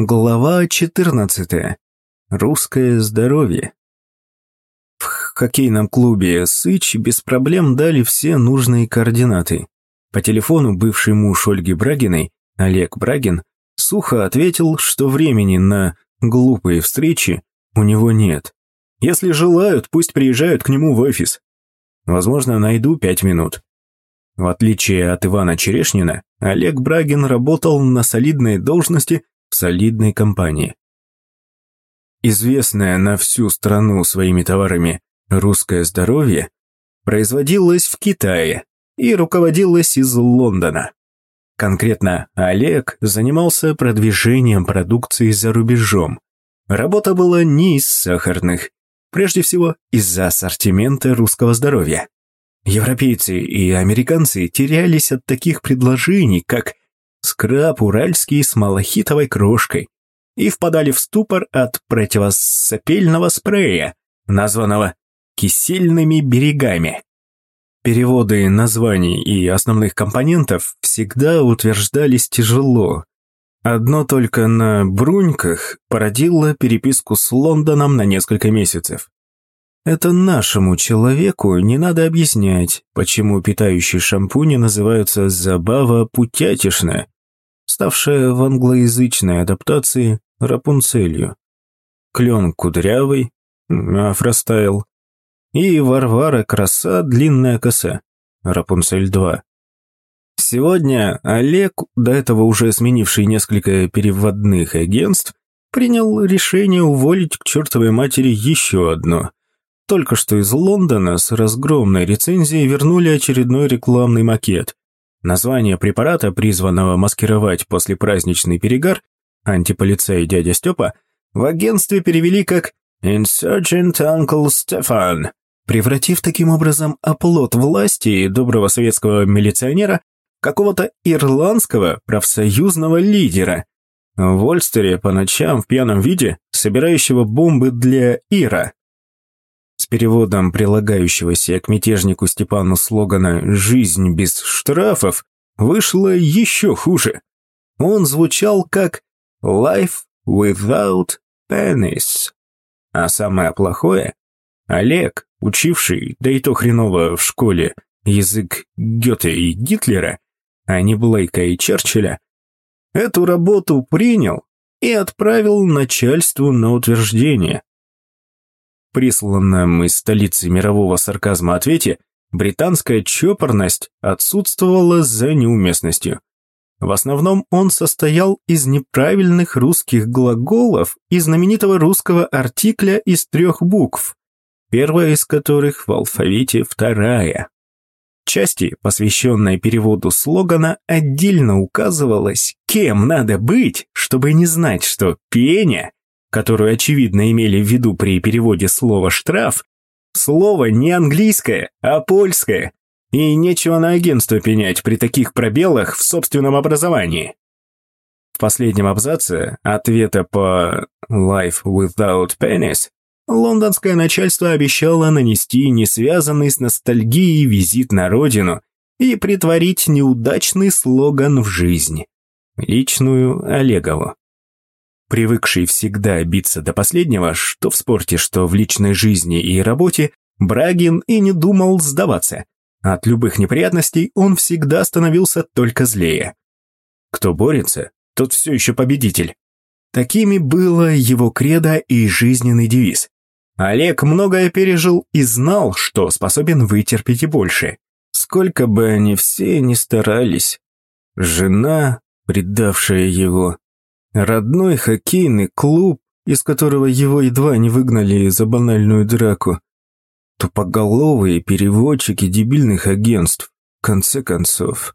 Глава 14. Русское здоровье. В хоккейном клубе «Сыч» без проблем дали все нужные координаты. По телефону бывший муж Ольги Брагиной, Олег Брагин, сухо ответил, что времени на глупые встречи у него нет. Если желают, пусть приезжают к нему в офис. Возможно, найду пять минут. В отличие от Ивана Черешнина, Олег Брагин работал на солидной должности в солидной компании. Известная на всю страну своими товарами «Русское здоровье» производилась в Китае и руководилась из Лондона. Конкретно Олег занимался продвижением продукции за рубежом. Работа была не из сахарных, прежде всего из-за ассортимента русского здоровья. Европейцы и американцы терялись от таких предложений, как скраб уральский с малахитовой крошкой и впадали в ступор от противосопельного спрея, названного кисельными берегами. Переводы названий и основных компонентов всегда утверждались тяжело. Одно только на бруньках породило переписку с Лондоном на несколько месяцев. Это нашему человеку не надо объяснять, почему питающие шампуни называются «забава путятишная», ставшая в англоязычной адаптации Рапунцелью. Клен кудрявый, афростайл, и Варвара краса длинная коса, Рапунцель 2. Сегодня Олег, до этого уже сменивший несколько переводных агентств, принял решение уволить к чертовой матери еще одно. Только что из Лондона с разгромной рецензией вернули очередной рекламный макет. Название препарата, призванного маскировать послепраздничный перегар, антиполицей дядя Степа, в агентстве перевели как «Insurgent Uncle Stefan», превратив таким образом оплот власти доброго советского милиционера какого-то ирландского профсоюзного лидера. В Ольстере по ночам в пьяном виде, собирающего бомбы для Ира переводом прилагающегося к мятежнику Степану слогана «Жизнь без штрафов» вышло еще хуже. Он звучал как «Life without pennies». А самое плохое – Олег, учивший, да и то хреново в школе, язык Гёте и Гитлера, а не Блейка и Черчилля, эту работу принял и отправил начальству на утверждение присланном из столицы мирового сарказма ответе, британская чопорность отсутствовала за неуместностью. В основном он состоял из неправильных русских глаголов и знаменитого русского артикля из трех букв, первая из которых в алфавите вторая. Части, посвященной переводу слогана, отдельно указывалось, кем надо быть, чтобы не знать, что пеня которую очевидно имели в виду при переводе слова «штраф», слово не английское, а польское, и нечего на агентство пенять при таких пробелах в собственном образовании. В последнем абзаце ответа по «Life without pennies» лондонское начальство обещало нанести несвязанный с ностальгией визит на родину и притворить неудачный слоган в жизнь. Личную Олегову привыкший всегда биться до последнего, что в спорте, что в личной жизни и работе, Брагин и не думал сдаваться. От любых неприятностей он всегда становился только злее. Кто борется, тот все еще победитель. Такими было его кредо и жизненный девиз. Олег многое пережил и знал, что способен вытерпеть и больше. Сколько бы они все ни старались. Жена, предавшая его, Родной хоккейный клуб, из которого его едва не выгнали за банальную драку. Тупоголовые переводчики дебильных агентств, в конце концов.